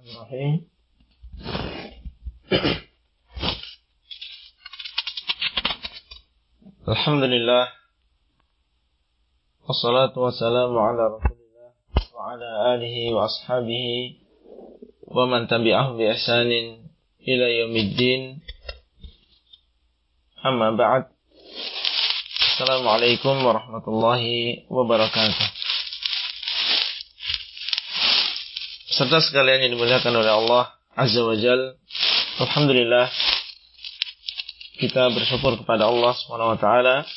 Bismillahirrahmanirrahim. Alhamdulillah. Wassalatu wassalamu ala Rasulillah wa ala alihi wa ashabihi wa man tabi'ahum bi ihsanin ila yaumiddin. Amma ba'd. Assalamualaikum warahmatullahi wabarakatuh. Serta sekalian yang dimuliakan oleh Allah Azza wa Jal. Alhamdulillah kita bersyukur kepada Allah Subhanahu wa taala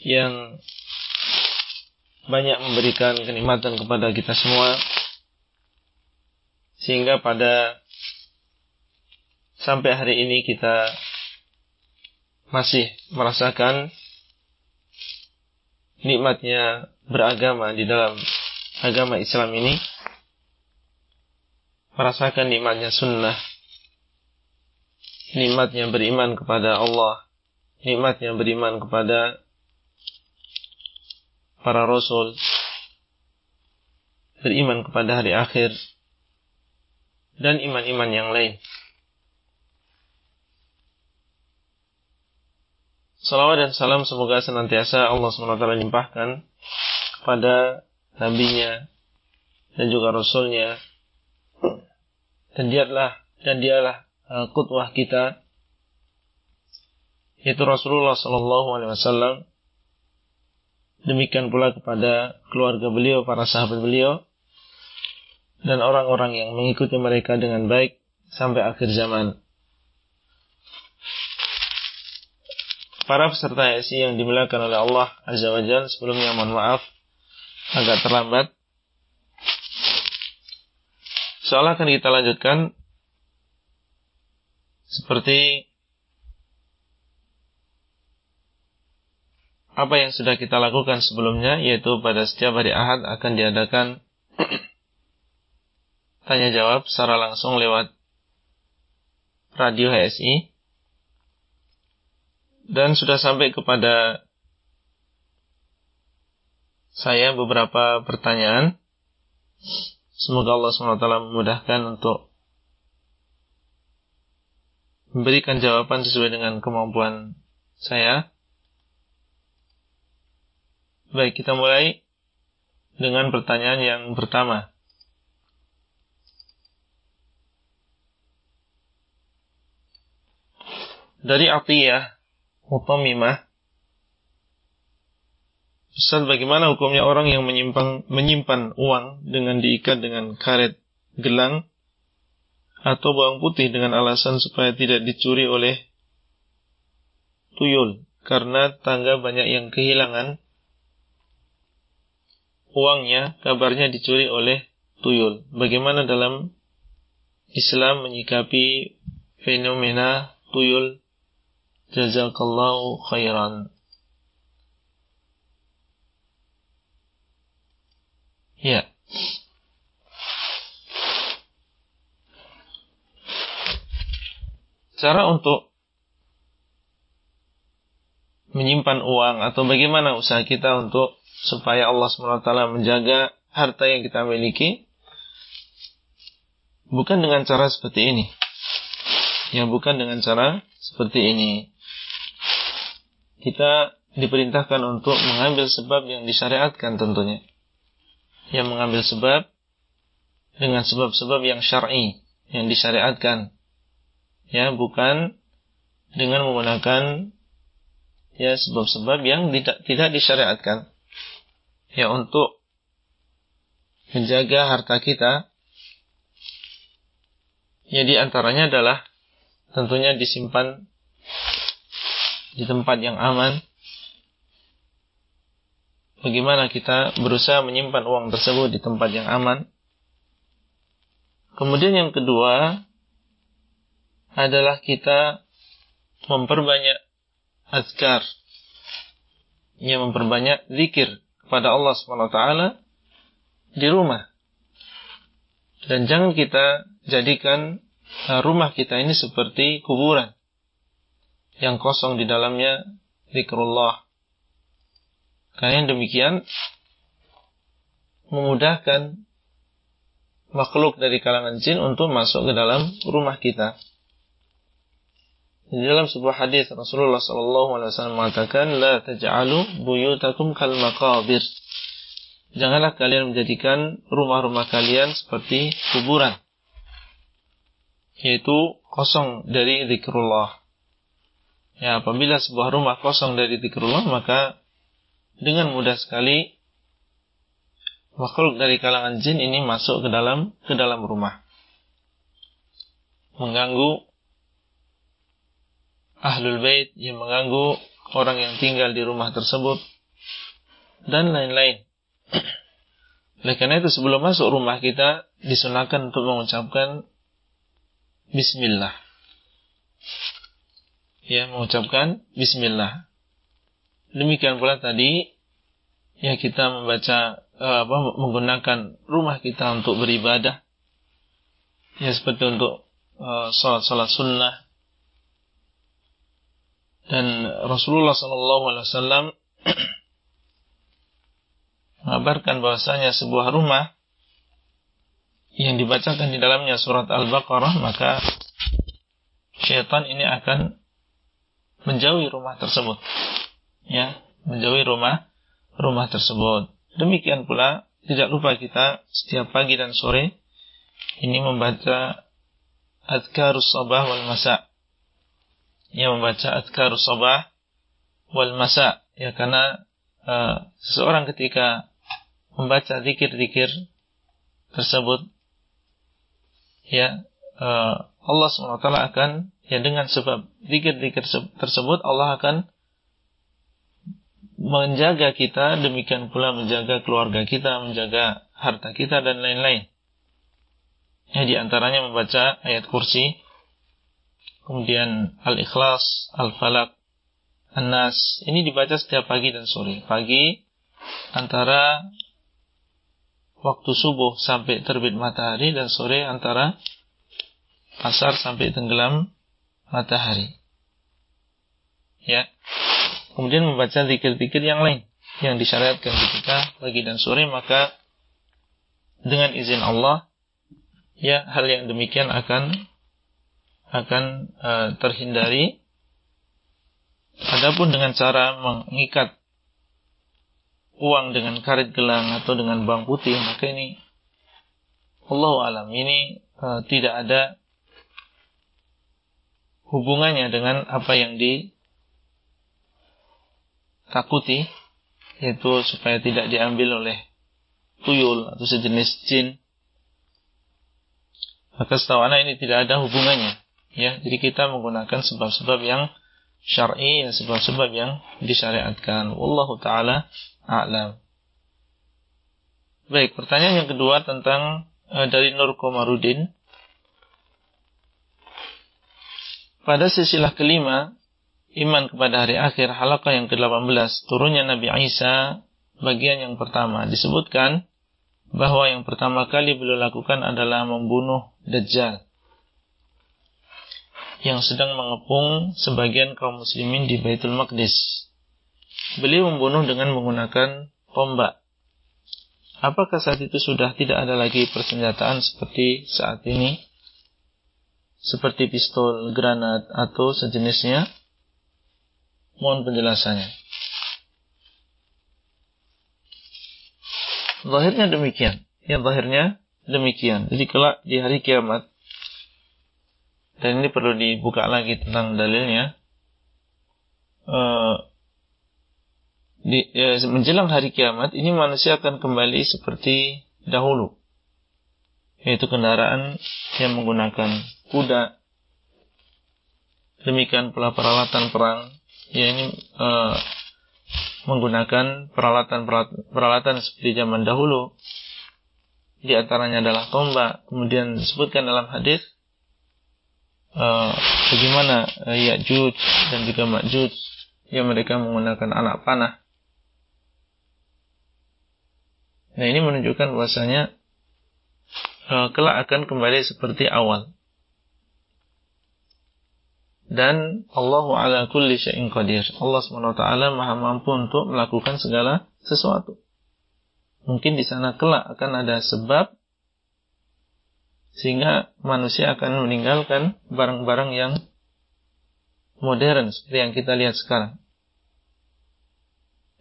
yang banyak memberikan kenikmatan kepada kita semua sehingga pada sampai hari ini kita masih merasakan nikmatnya beragama di dalam agama Islam ini merasakan nikmatnya sunnah, nikmatnya beriman kepada Allah, nikmatnya beriman kepada para rasul, beriman kepada hari akhir, dan iman-iman yang lain. Salawat dan salam semoga senantiasa Allah SWT limpahkan kepada nabinya dan juga rasulnya dan dialah dan dialah kutwah kita. Yaitu Rasulullah Sallallahu Alaihi Wasallam. Demikian pula kepada keluarga beliau para sahabat beliau dan orang-orang yang mengikuti mereka dengan baik sampai akhir zaman. Para peserta yang dimuliakan oleh Allah Azza wa Jalla sebelumnya mohon maaf agak terlambat Soalnya akan kita lanjutkan seperti apa yang sudah kita lakukan sebelumnya yaitu pada setiap hari Ahad akan diadakan tanya jawab secara langsung lewat radio HSI dan sudah sampai kepada saya beberapa pertanyaan Semoga Allah SWT memudahkan untuk memberikan jawaban sesuai dengan kemampuan saya. Baik, kita mulai dengan pertanyaan yang pertama. Dari Atiyah Mutamimah Ustaz, bagaimana hukumnya orang yang menyimpan, menyimpan uang dengan diikat dengan karet gelang atau bawang putih dengan alasan supaya tidak dicuri oleh tuyul karena tangga banyak yang kehilangan uangnya kabarnya dicuri oleh tuyul. Bagaimana dalam Islam menyikapi fenomena tuyul? Jazakallahu khairan. Ya. Cara untuk menyimpan uang atau bagaimana usaha kita untuk supaya Allah SWT menjaga harta yang kita miliki bukan dengan cara seperti ini. Ya, bukan dengan cara seperti ini. Kita diperintahkan untuk mengambil sebab yang disyariatkan tentunya yang mengambil sebab dengan sebab-sebab yang syar'i yang disyariatkan. Ya bukan dengan menggunakan ya sebab-sebab yang tidak tidak disyariatkan. Ya untuk menjaga harta kita ya di antaranya adalah tentunya disimpan di tempat yang aman bagaimana kita berusaha menyimpan uang tersebut di tempat yang aman. Kemudian yang kedua adalah kita memperbanyak azkar. Ya, memperbanyak zikir kepada Allah SWT di rumah. Dan jangan kita jadikan uh, rumah kita ini seperti kuburan yang kosong di dalamnya zikrullah karena yang demikian memudahkan makhluk dari kalangan jin untuk masuk ke dalam rumah kita. Di dalam sebuah hadis Rasulullah SAW mengatakan, "La taj'alu buyutakum kal maqabir." Janganlah kalian menjadikan rumah-rumah kalian seperti kuburan. Yaitu kosong dari zikrullah. Ya, apabila sebuah rumah kosong dari zikrullah, maka dengan mudah sekali makhluk dari kalangan jin ini masuk ke dalam ke dalam rumah mengganggu ahlul bait yang mengganggu orang yang tinggal di rumah tersebut dan lain-lain. Oleh karena itu sebelum masuk rumah kita disunahkan untuk mengucapkan Bismillah. Ya, mengucapkan Bismillah. Demikian pula tadi ya kita membaca uh, apa menggunakan rumah kita untuk beribadah. Ya seperti untuk uh, salat salat sunnah. Dan Rasulullah Sallallahu Alaihi Wasallam mengabarkan bahwasanya sebuah rumah yang dibacakan di dalamnya surat Al-Baqarah maka syaitan ini akan menjauhi rumah tersebut ya menjauhi rumah rumah tersebut Demikian pula tidak lupa kita setiap pagi dan sore ini membaca adkarus sabah wal masa. Ya membaca adkarus sabah wal masa ya karena uh, seseorang ketika membaca zikir-zikir tersebut ya uh, Allah SWT akan ya dengan sebab zikir-zikir tersebut Allah akan menjaga kita, demikian pula menjaga keluarga kita, menjaga harta kita dan lain-lain. Ya, di antaranya membaca ayat kursi, kemudian Al-Ikhlas, Al-Falak, An-Nas. Ini dibaca setiap pagi dan sore. Pagi antara waktu subuh sampai terbit matahari dan sore antara asar sampai tenggelam matahari. Ya kemudian membaca zikir-zikir yang lain yang disyariatkan ketika pagi dan sore maka dengan izin Allah ya hal yang demikian akan akan uh, terhindari. Adapun dengan cara mengikat uang dengan karet gelang atau dengan bank putih maka ini Allah alam ini uh, tidak ada hubungannya dengan apa yang di takuti yaitu supaya tidak diambil oleh tuyul atau sejenis jin. Maka setahu anak ini tidak ada hubungannya ya. Jadi kita menggunakan sebab-sebab yang syar'i dan sebab-sebab yang disyariatkan. Wallahu taala a'lam. Baik pertanyaan yang kedua tentang uh, dari Nur Komarudin. Pada sisilah kelima iman kepada hari akhir halaqah yang ke-18 turunnya Nabi Isa bagian yang pertama disebutkan bahwa yang pertama kali beliau lakukan adalah membunuh Dajjal yang sedang mengepung sebagian kaum muslimin di Baitul Maqdis. Beliau membunuh dengan menggunakan tombak. Apakah saat itu sudah tidak ada lagi persenjataan seperti saat ini? Seperti pistol, granat, atau sejenisnya? Mohon penjelasannya. Zahirnya demikian. Ya, zahirnya demikian. Jadi kelak di hari kiamat, dan ini perlu dibuka lagi tentang dalilnya, uh, di, ya, menjelang hari kiamat, ini manusia akan kembali seperti dahulu. Yaitu kendaraan yang menggunakan kuda, demikian pula peralatan perang ya ini uh, menggunakan peralatan peralatan seperti zaman dahulu. Di antaranya adalah tombak kemudian disebutkan dalam hadis uh, bagaimana uh, Ya'juj dan juga Ma'juj yang mereka menggunakan anak panah. Nah ini menunjukkan bahwasanya uh, kelak akan kembali seperti awal dan Allah ala kulli syai'in qadir. Allah SWT maha mampu untuk melakukan segala sesuatu. Mungkin di sana kelak akan ada sebab Sehingga manusia akan meninggalkan barang-barang yang modern seperti yang kita lihat sekarang.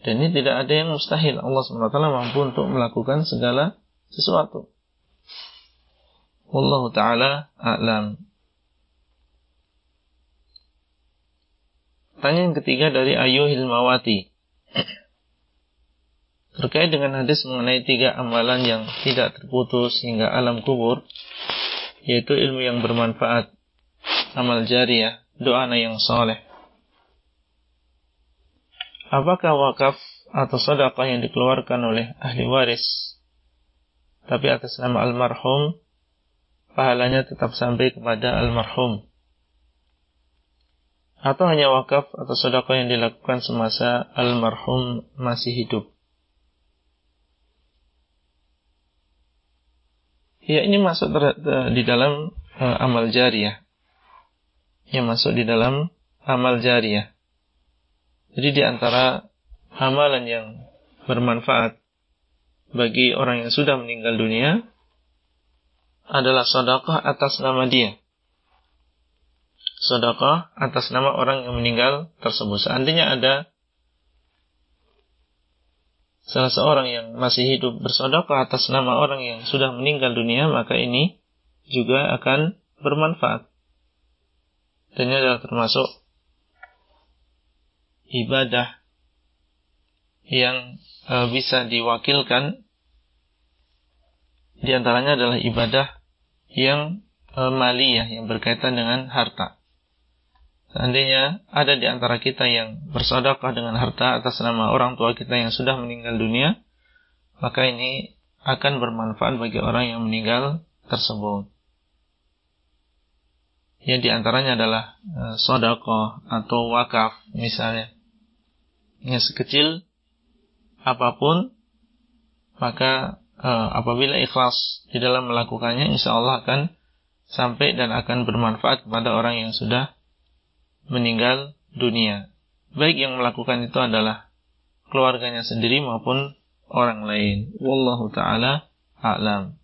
Dan ini tidak ada yang mustahil. Allah SWT mampu untuk melakukan segala sesuatu. Wallahu ta'ala a'lam. Pertanyaan yang ketiga dari Ayu Hilmawati. Terkait dengan hadis mengenai tiga amalan yang tidak terputus hingga alam kubur, yaitu ilmu yang bermanfaat, amal jariah, doa yang soleh. Apakah wakaf atau sedekah yang dikeluarkan oleh ahli waris, tapi atas nama almarhum, pahalanya tetap sampai kepada almarhum? Atau hanya wakaf atau sedekah yang dilakukan semasa almarhum masih hidup? Ya ini masuk di dalam uh, amal jariah. Yang masuk di dalam amal jariah. Jadi di antara amalan yang bermanfaat bagi orang yang sudah meninggal dunia adalah sedekah atas nama dia. Sedekah atas nama orang yang meninggal tersebut. Seandainya ada salah seorang yang masih hidup bersedekah atas nama orang yang sudah meninggal dunia, maka ini juga akan bermanfaat. Dan ini adalah termasuk ibadah yang e, bisa diwakilkan di antaranya adalah ibadah yang e, maliyah yang berkaitan dengan harta. Seandainya ada di antara kita yang bersedekah dengan harta atas nama orang tua kita yang sudah meninggal dunia, maka ini akan bermanfaat bagi orang yang meninggal tersebut. Yang di antaranya adalah e, sodako atau wakaf misalnya. Yang sekecil apa pun, maka e, apabila ikhlas di dalam melakukannya, insya Allah akan sampai dan akan bermanfaat kepada orang yang sudah meninggal dunia. Baik yang melakukan itu adalah keluarganya sendiri maupun orang lain. Wallahu taala a'lam.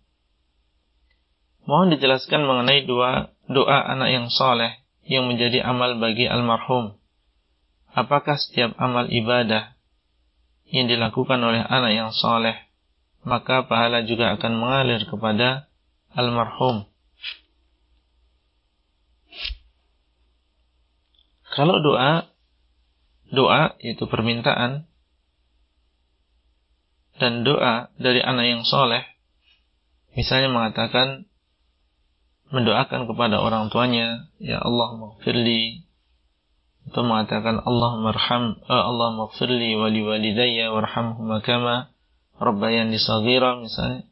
Mohon dijelaskan mengenai dua doa anak yang soleh yang menjadi amal bagi almarhum. Apakah setiap amal ibadah yang dilakukan oleh anak yang soleh, maka pahala juga akan mengalir kepada almarhum? Kalau doa, doa itu permintaan, dan doa dari anak yang soleh, misalnya mengatakan, mendoakan kepada orang tuanya, ya Allah maghfirli, atau mengatakan Allah marham, uh, Allah maghfirli wali walidayya warhamhuma kama rabbayani saghira misalnya.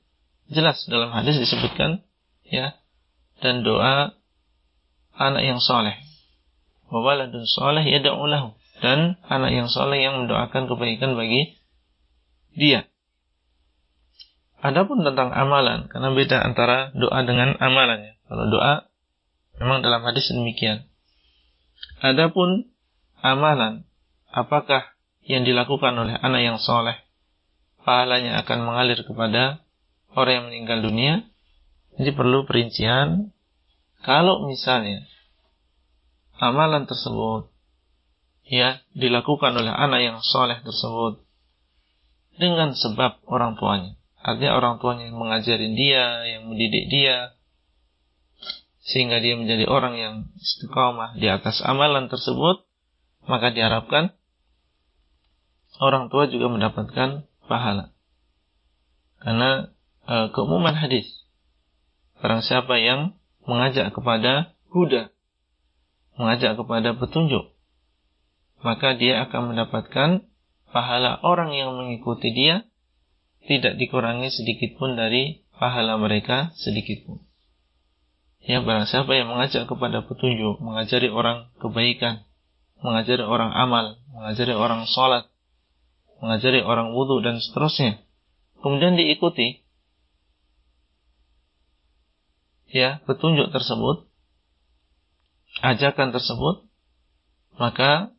Jelas dalam hadis disebutkan ya dan doa anak yang soleh wawaladun soleh yada'u dan anak yang soleh yang mendoakan kebaikan bagi dia. Adapun tentang amalan, karena beda antara doa dengan amalannya. Kalau doa, memang dalam hadis demikian. Adapun amalan, apakah yang dilakukan oleh anak yang soleh, pahalanya akan mengalir kepada orang yang meninggal dunia, jadi perlu perincian. Kalau misalnya amalan tersebut ya dilakukan oleh anak yang soleh tersebut dengan sebab orang tuanya. Artinya orang tuanya yang mengajarin dia, yang mendidik dia, sehingga dia menjadi orang yang istiqamah di atas amalan tersebut, maka diharapkan orang tua juga mendapatkan pahala. Karena e, keumuman hadis, barang siapa yang mengajak kepada huda, mengajak kepada petunjuk, maka dia akan mendapatkan pahala orang yang mengikuti dia tidak dikurangi sedikit pun dari pahala mereka sedikit pun. Ya barang siapa yang mengajak kepada petunjuk, mengajari orang kebaikan, mengajari orang amal, mengajari orang sholat, mengajari orang wudhu dan seterusnya, kemudian diikuti, ya petunjuk tersebut, ajakan tersebut, maka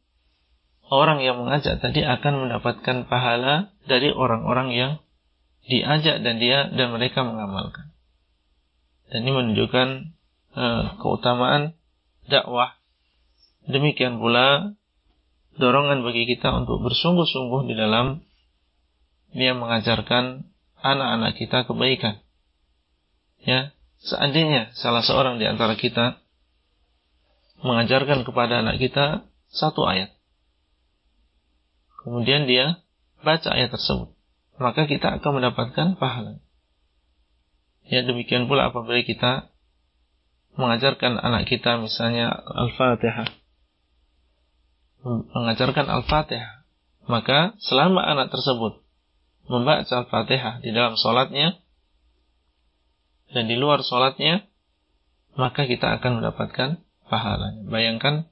orang yang mengajak tadi akan mendapatkan pahala dari orang-orang yang diajak dan dia dan mereka mengamalkan. Dan ini menunjukkan uh, keutamaan dakwah. Demikian pula dorongan bagi kita untuk bersungguh-sungguh di dalam dia mengajarkan anak-anak kita kebaikan. Ya, seandainya salah seorang di antara kita mengajarkan kepada anak kita satu ayat. Kemudian dia baca ayat tersebut. Maka kita akan mendapatkan pahala. Ya demikian pula apabila kita mengajarkan anak kita misalnya Al-Fatihah. Mengajarkan Al-Fatihah. Maka selama anak tersebut membaca Al-Fatihah di dalam sholatnya dan di luar sholatnya, maka kita akan mendapatkan pahalanya. Bayangkan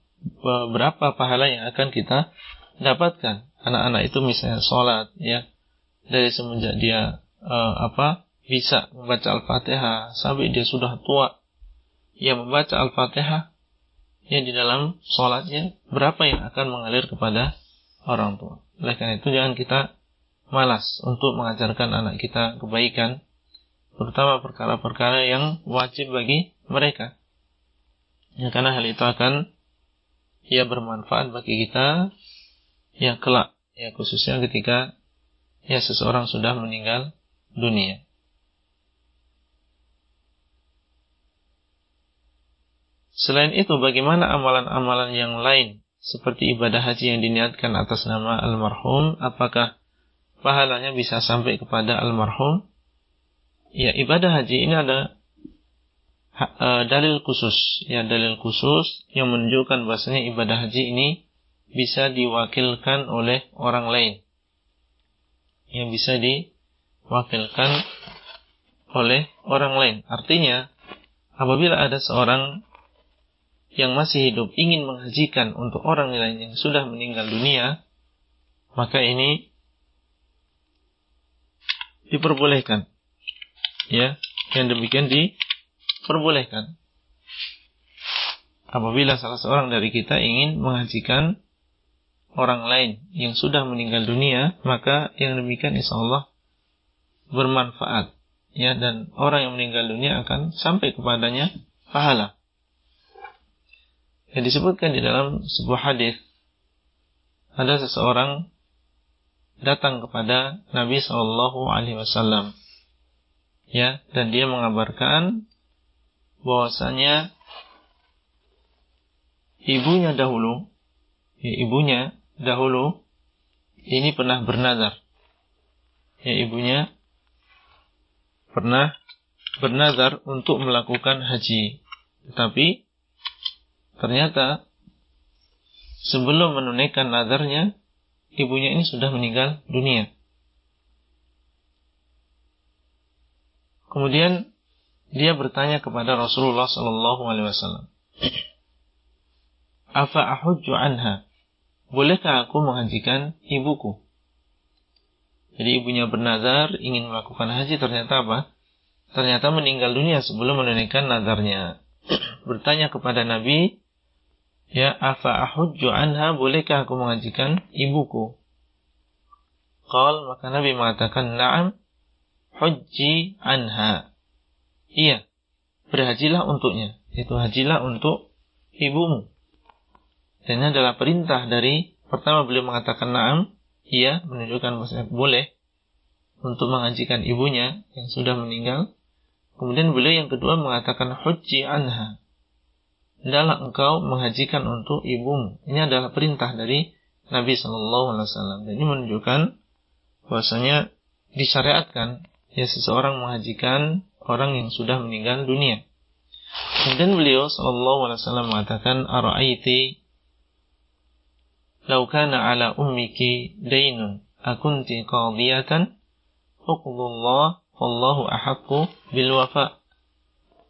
berapa pahala yang akan kita dapatkan. Anak-anak itu misalnya sholat, ya, dari semenjak dia uh, apa bisa membaca Al-Fatihah sampai dia sudah tua, ia membaca Al-Fatihah, ya di dalam sholatnya berapa yang akan mengalir kepada orang tua. Oleh karena itu jangan kita malas untuk mengajarkan anak kita kebaikan, terutama perkara-perkara yang wajib bagi mereka. Ya, karena hal itu akan ya bermanfaat bagi kita ya kelak ya khususnya ketika ya seseorang sudah meninggal dunia. Selain itu bagaimana amalan-amalan yang lain seperti ibadah haji yang diniatkan atas nama almarhum apakah pahalanya bisa sampai kepada almarhum? Ya, ibadah haji ini ada uh, dalil khusus, ya dalil khusus yang menunjukkan bahasanya ibadah haji ini bisa diwakilkan oleh orang lain. Yang bisa diwakilkan oleh orang lain. Artinya, apabila ada seorang yang masih hidup ingin menghajikan untuk orang lain yang sudah meninggal dunia, maka ini diperbolehkan. Ya, yang demikian diperbolehkan. Apabila salah seorang dari kita ingin menghajikan orang lain yang sudah meninggal dunia, maka yang demikian insya Allah bermanfaat. Ya, dan orang yang meninggal dunia akan sampai kepadanya pahala. Yang disebutkan di dalam sebuah hadis ada seseorang datang kepada Nabi Shallallahu Alaihi Wasallam, ya, dan dia mengabarkan bahwasanya ibunya dahulu, ya, ibunya dahulu ini pernah bernazar, ya, ibunya pernah bernazar untuk melakukan haji, tetapi ternyata sebelum menunaikan nazarnya ibunya ini sudah meninggal dunia. Kemudian dia bertanya kepada Rasulullah Sallallahu Alaihi Wasallam, "Apa ahujju anha? Bolehkah aku menghajikan ibuku?" Jadi ibunya bernazar ingin melakukan haji ternyata apa? Ternyata meninggal dunia sebelum menunaikan nazarnya. Bertanya kepada Nabi, Ya, afa ahujju anha, bolehkah aku mengajikan ibuku? Qal, maka Nabi mengatakan, na'am, hujji anha. Iya, berhajilah untuknya. Itu hajilah untuk ibumu. Dan ini adalah perintah dari, pertama beliau mengatakan na'am, iya, menunjukkan maksudnya boleh untuk mengajikan ibunya yang sudah meninggal. Kemudian beliau yang kedua mengatakan hujji anha adalah engkau menghajikan untuk ibumu. Ini adalah perintah dari Nabi Shallallahu Alaihi Wasallam. Dan ini menunjukkan bahwasanya disyariatkan ya seseorang menghajikan orang yang sudah meninggal dunia. Kemudian beliau Shallallahu Alaihi Wasallam mengatakan, Araiti laukana ala ummiki dainun akunti qadiyatan hukmullah wallahu ahakku bil wafa."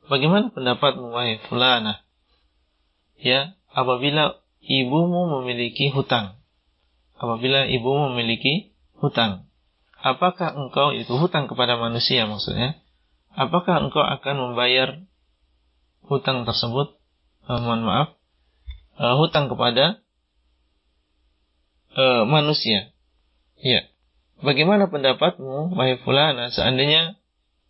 Bagaimana pendapatmu wahai fulana? ya apabila ibumu memiliki hutang. Apabila ibumu memiliki hutang, apakah engkau itu hutang kepada manusia maksudnya? Apakah engkau akan membayar hutang tersebut? Uh, mohon maaf, uh, hutang kepada uh, manusia. Ya. Bagaimana pendapatmu, wahai fulana, seandainya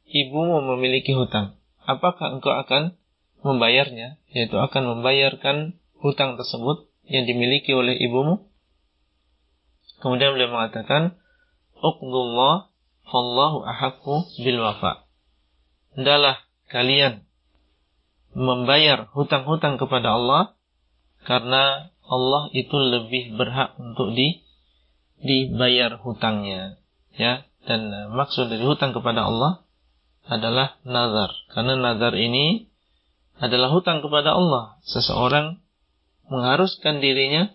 ibumu memiliki hutang? apakah engkau akan membayarnya, yaitu akan membayarkan hutang tersebut yang dimiliki oleh ibumu? Kemudian beliau mengatakan, Uqdullah fallahu ahakku bil wafa. Hendaklah kalian membayar hutang-hutang kepada Allah karena Allah itu lebih berhak untuk di dibayar hutangnya ya. Dan maksud dari hutang kepada Allah adalah nazar. Karena nazar ini adalah hutang kepada Allah. Seseorang mengharuskan dirinya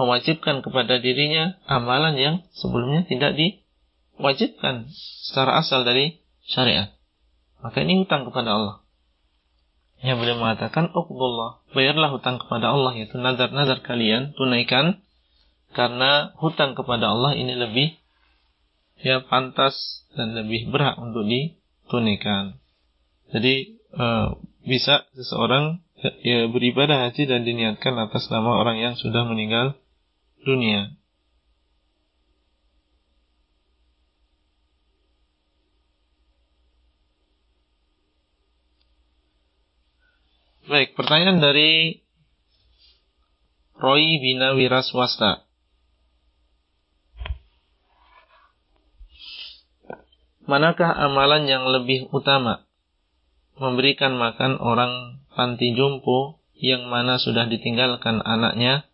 mewajibkan kepada dirinya amalan yang sebelumnya tidak diwajibkan secara asal dari syariat. Maka ini hutang kepada Allah. Yang boleh mengatakan, Uqdullah, bayarlah hutang kepada Allah, yaitu nazar-nazar kalian, tunaikan, karena hutang kepada Allah ini lebih ya pantas dan lebih berhak untuk ditunaikan. Jadi, e, bisa seseorang ya, beribadah haji dan diniatkan atas nama orang yang sudah meninggal dunia. Baik, pertanyaan dari Roy Bina Wira Swasta. Manakah amalan yang lebih utama? Memberikan makan orang panti jompo yang mana sudah ditinggalkan anaknya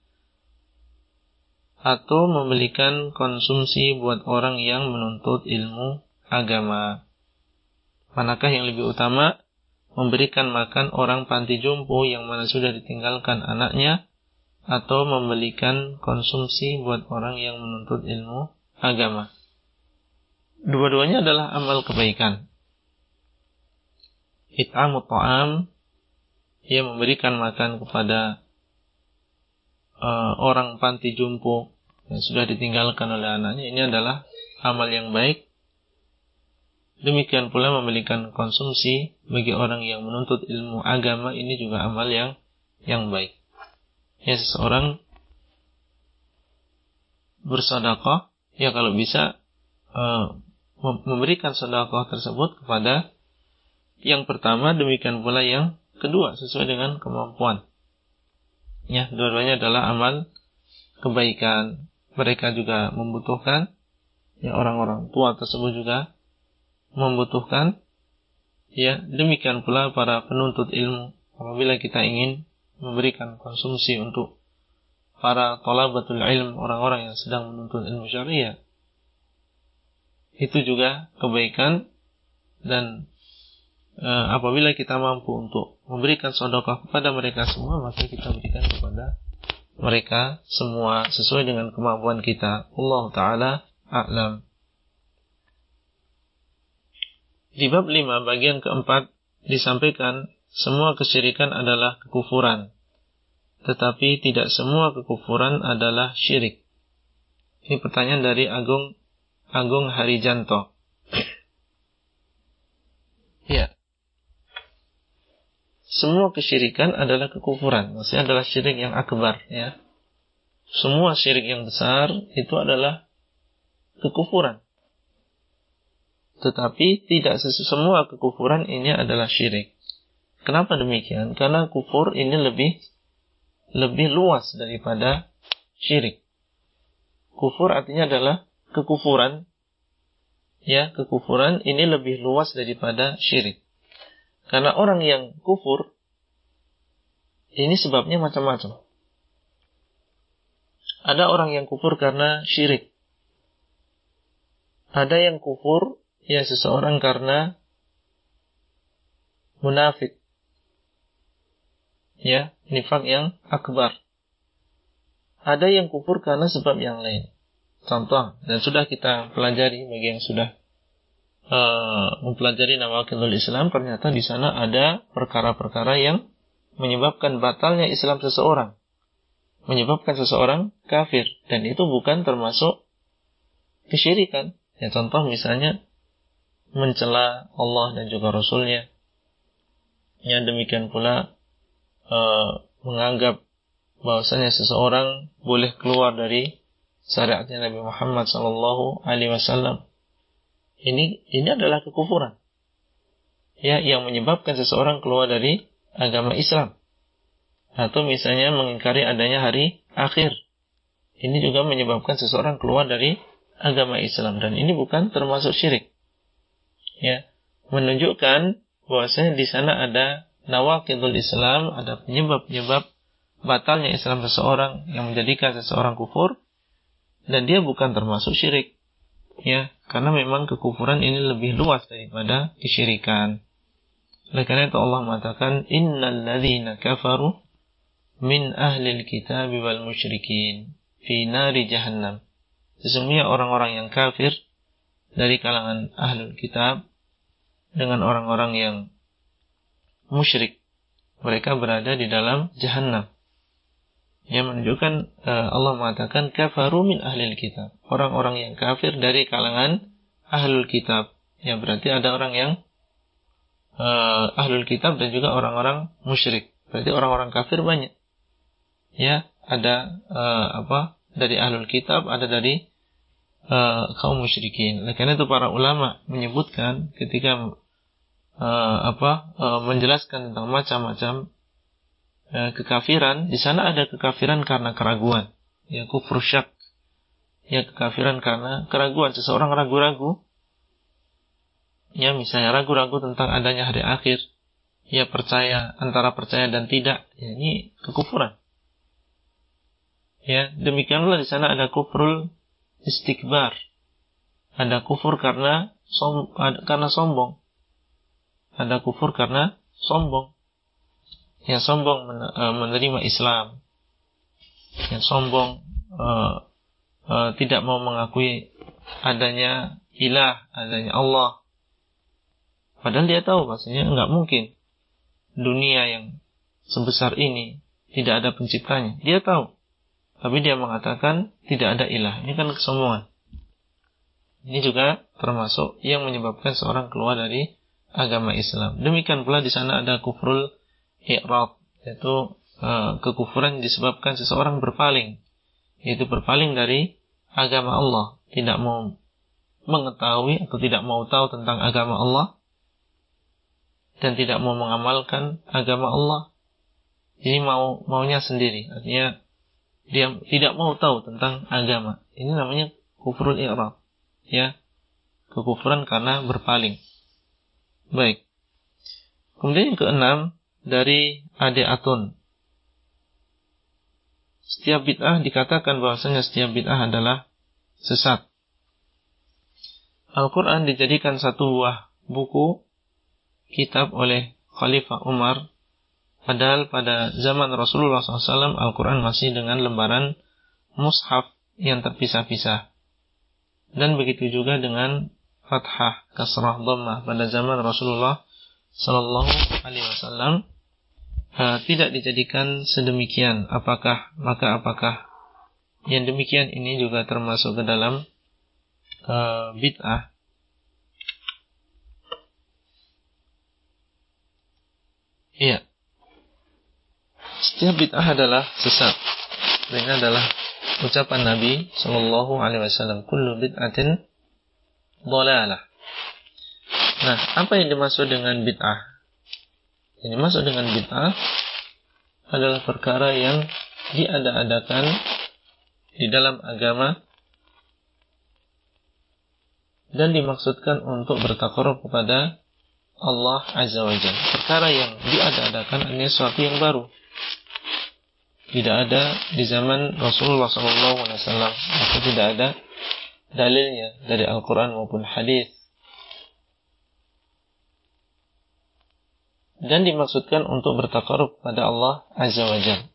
atau membelikan konsumsi buat orang yang menuntut ilmu agama. Manakah yang lebih utama? Memberikan makan orang panti jompo yang mana sudah ditinggalkan anaknya atau membelikan konsumsi buat orang yang menuntut ilmu agama. Dua-duanya adalah amal kebaikan. It'amu ta'am ia memberikan makan kepada uh, orang panti jompo yang sudah ditinggalkan oleh anaknya ini adalah amal yang baik. Demikian pula memberikan konsumsi bagi orang yang menuntut ilmu agama ini juga amal yang yang baik. Ya seseorang bersedekah ya kalau bisa uh, memberikan sedekah tersebut kepada yang pertama demikian pula yang kedua sesuai dengan kemampuan. Ya, dua-duanya adalah amal kebaikan mereka juga membutuhkan, ya orang-orang tua tersebut juga membutuhkan, ya demikian pula para penuntut ilmu apabila kita ingin memberikan konsumsi untuk para tolabatul ilm orang-orang yang sedang menuntut ilmu syariah itu juga kebaikan dan e, apabila kita mampu untuk memberikan sedekah kepada mereka semua maka kita berikan kepada mereka semua sesuai dengan kemampuan kita. Allah Ta'ala a'lam. Di bab 5 bagian keempat disampaikan semua kesyirikan adalah kekufuran. Tetapi tidak semua kekufuran adalah syirik. Ini pertanyaan dari Agung Agung Harijanto. ya semua kesyirikan adalah kekufuran. Maksudnya adalah syirik yang akbar. Ya. Semua syirik yang besar itu adalah kekufuran. Tetapi tidak semua kekufuran ini adalah syirik. Kenapa demikian? Karena kufur ini lebih lebih luas daripada syirik. Kufur artinya adalah kekufuran. Ya, kekufuran ini lebih luas daripada syirik. Karena orang yang kufur, ini sebabnya macam-macam. Ada orang yang kufur karena syirik. Ada yang kufur, ya seseorang karena munafik. Ya, nifak yang akbar. Ada yang kufur karena sebab yang lain. Contoh, dan sudah kita pelajari bagi yang sudah uh, mempelajari nawakilul Islam ternyata di sana ada perkara-perkara yang menyebabkan batalnya Islam seseorang menyebabkan seseorang kafir dan itu bukan termasuk kesyirikan ya contoh misalnya mencela Allah dan juga Rasulnya ya demikian pula uh, menganggap bahwasanya seseorang boleh keluar dari syariatnya Nabi Muhammad Sallallahu Alaihi Wasallam ini ini adalah kekufuran. ya yang menyebabkan seseorang keluar dari agama Islam. Atau misalnya mengingkari adanya hari akhir. Ini juga menyebabkan seseorang keluar dari agama Islam dan ini bukan termasuk syirik. Ya, menunjukkan bahwasanya di sana ada nawakidul Islam, ada penyebab-penyebab batalnya Islam seseorang yang menjadikan seseorang kufur dan dia bukan termasuk syirik. Ya, karena memang kekufuran ini lebih luas daripada kesyirikan. Oleh karena itu Allah mengatakan innal ladzina kafaru min ahlil kitab wal musyrikin fi nari jahannam. Sesungguhnya orang-orang yang kafir dari kalangan ahlul kitab dengan orang-orang yang musyrik. Mereka berada di dalam jahanam. Yang menunjukkan uh, Allah mengatakan kafaru min ahlil kitab. Orang-orang yang kafir dari kalangan ahlul kitab. Yang berarti ada orang yang uh, ahlul kitab dan juga orang-orang musyrik. Berarti orang-orang kafir banyak. Ya, ada uh, apa? Dari ahlul kitab, ada dari uh, kaum musyrikin. Oleh karena itu para ulama menyebutkan ketika uh, apa uh, menjelaskan tentang macam-macam uh, kekafiran, di sana ada kekafiran karena keraguan, ya kufur syak, ya kekafiran karena keraguan. Seseorang ragu-ragu, ya misalnya ragu-ragu tentang adanya hari akhir, ya percaya antara percaya dan tidak, ya ini kekufuran. Ya, demikianlah di sana ada kufrul istikbar. Ada kufur karena som, karena sombong ada kufur karena sombong. Yang sombong e, menerima Islam. Yang sombong uh, uh, tidak mau mengakui adanya ilah, adanya Allah. Padahal dia tahu bahasanya enggak mungkin dunia yang sebesar ini tidak ada penciptanya. Dia tahu. Tapi dia mengatakan tidak ada ilah. Ini kan kesombongan. Ini juga termasuk yang menyebabkan seorang keluar dari agama Islam. Demikian pula di sana ada kufrul i'rad, yaitu uh, kekufuran disebabkan seseorang berpaling, yaitu berpaling dari agama Allah, tidak mau mengetahui atau tidak mau tahu tentang agama Allah dan tidak mau mengamalkan agama Allah. Ini mau maunya sendiri, artinya dia tidak mau tahu tentang agama. Ini namanya kufrul i'rad, ya. Kekufuran karena berpaling. Baik. Kemudian yang keenam dari Ade Atun. Setiap bid'ah dikatakan bahwasanya setiap bid'ah adalah sesat. Al-Quran dijadikan satu buah buku kitab oleh Khalifah Umar Padahal pada zaman Rasulullah SAW Al-Quran masih dengan lembaran mushaf yang terpisah-pisah. Dan begitu juga dengan fathah, kasrah, dhammah pada zaman Rasulullah Sallallahu Alaihi Wasallam tidak dijadikan sedemikian. Apakah maka apakah yang demikian ini juga termasuk ke dalam uh, bid'ah? Iya. Setiap bid'ah adalah sesat. Ini adalah ucapan Nabi Sallallahu Alaihi Wasallam. Kullu bid'atin dolalah. Nah, apa yang dimaksud dengan bid'ah? Yang dimaksud dengan bid'ah adalah perkara yang diada-adakan di dalam agama dan dimaksudkan untuk bertakarub kepada Allah Azza wa Jalla. Perkara yang diada-adakan ini sesuatu yang baru. Tidak ada di zaman Rasulullah SAW atau tidak ada dalilnya dari Al-Quran maupun hadis dan dimaksudkan untuk bertakarub pada Allah Azza wa Jal.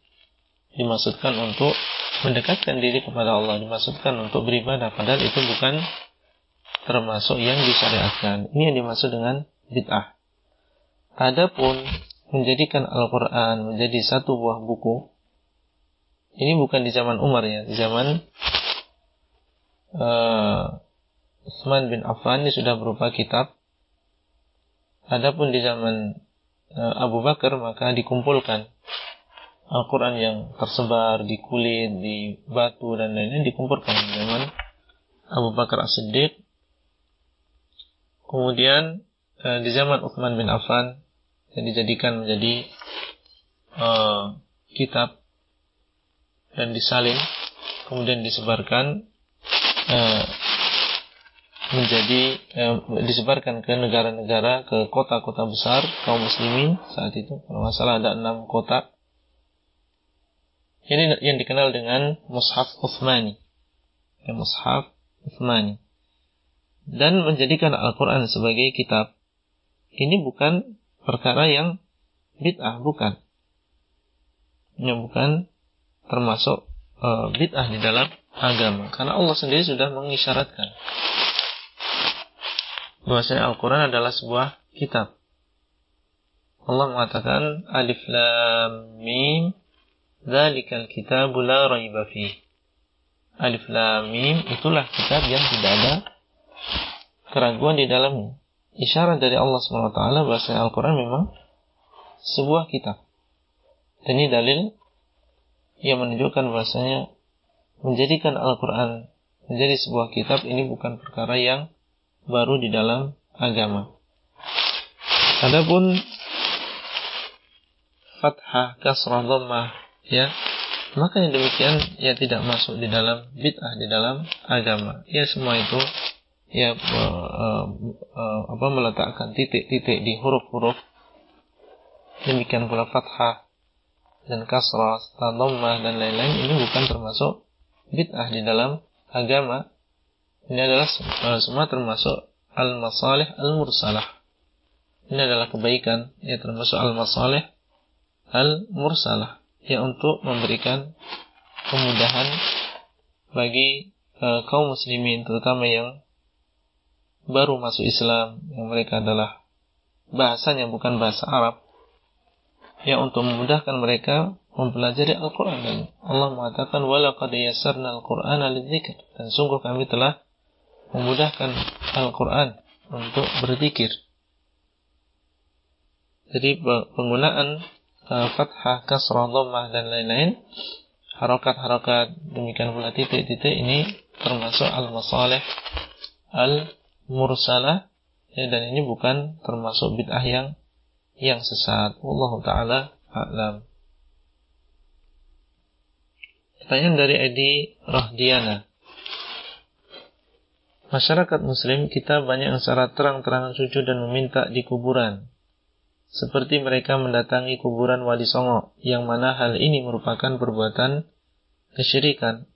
Dimaksudkan untuk mendekatkan diri kepada Allah, dimaksudkan untuk beribadah, padahal itu bukan termasuk yang disyariatkan. Ini yang dimaksud dengan bid'ah. Adapun menjadikan Al-Quran menjadi satu buah buku, ini bukan di zaman Umar ya, di zaman uh, Utsman bin Affan ini sudah berupa kitab. Adapun di zaman uh, Abu Bakar maka dikumpulkan Al-Quran yang tersebar di kulit, di batu dan lain-lain dikumpulkan di zaman Abu Bakar As-Siddiq. Kemudian uh, di zaman Uthman bin Affan yang dijadikan menjadi uh, kitab dan disalin kemudian disebarkan uh, menjadi eh, disebarkan ke negara-negara ke kota-kota besar kaum muslimin saat itu. Kalau nggak salah ada enam kota. Ini yang dikenal dengan Mushaf Uthmani. Ya, Mushaf Uthmani. Dan menjadikan Al-Quran sebagai kitab. Ini bukan perkara yang bid'ah bukan. Ini bukan termasuk uh, bid'ah di dalam agama karena Allah sendiri sudah mengisyaratkan bahwasanya Al-Quran adalah sebuah kitab. Allah mengatakan Alif Lam Mim Zalikal kitabu la raiba fi. Alif Lam Mim itulah kitab yang tidak ada keraguan di dalamnya. Isyarat dari Allah SWT bahwa Al-Quran memang sebuah kitab. Dan ini dalil yang menunjukkan bahasanya menjadikan Al-Quran menjadi sebuah kitab ini bukan perkara yang baru di dalam agama. Adapun fathah, kasrah, dhammah, ya, maka yang demikian ya tidak masuk di dalam bid'ah di dalam agama. Ya semua itu ya uh, uh, apa meletakkan titik-titik di huruf-huruf. Demikian pula fathah dan kasrah, dhammah dan lain-lain ini bukan termasuk bid'ah di dalam agama ini adalah semua termasuk al-masalih al-mursalah. Ini adalah kebaikan, ya termasuk al-masalih al-mursalah. Ya untuk memberikan kemudahan bagi uh, kaum muslimin, terutama yang baru masuk Islam, yang mereka adalah bahasanya bukan bahasa Arab, ya untuk memudahkan mereka mempelajari Al-Quran dan Allah mengatakan walaqad yassarna lidzikr dan sungguh kami telah memudahkan Al-Quran untuk berzikir. Jadi penggunaan uh, fathah, kasrah, dhammah dan lain-lain harokat-harokat demikian pula titik-titik ini termasuk al-masalih al-mursalah ya, dan ini bukan termasuk bid'ah yang yang sesat. Allah taala a'lam. Pertanyaan dari Edi Rohdiana. Masyarakat muslim kita banyak yang secara terang-terangan sujud dan meminta di kuburan. Seperti mereka mendatangi kuburan Wali Songo, yang mana hal ini merupakan perbuatan kesyirikan.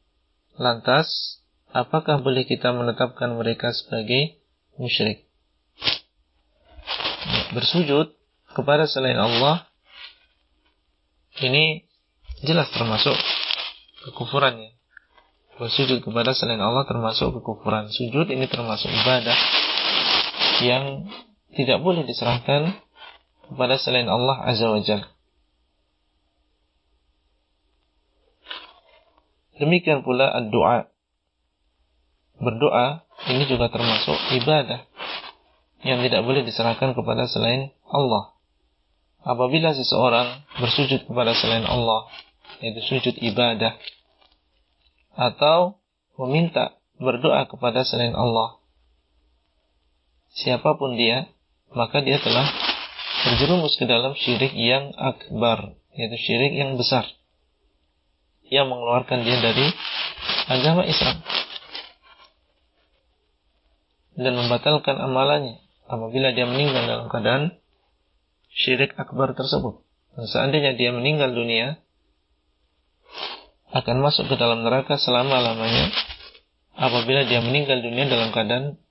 Lantas, apakah boleh kita menetapkan mereka sebagai musyrik? Bersujud kepada selain Allah, ini jelas termasuk kekufurannya bersujud kepada selain Allah termasuk kekufuran. Sujud ini termasuk ibadah yang tidak boleh diserahkan kepada selain Allah Azza wa Jalla. Demikian pula doa. Berdoa ini juga termasuk ibadah yang tidak boleh diserahkan kepada selain Allah. Apabila seseorang bersujud kepada selain Allah, yaitu sujud ibadah, atau meminta berdoa kepada selain Allah. Siapa pun dia, maka dia telah terjerumus ke dalam syirik yang akbar, yaitu syirik yang besar, yang mengeluarkan dia dari agama Islam dan membatalkan amalannya apabila dia meninggal dalam keadaan syirik akbar tersebut. Dan seandainya dia meninggal dunia akan masuk ke dalam neraka selama-lamanya apabila dia meninggal dunia dalam keadaan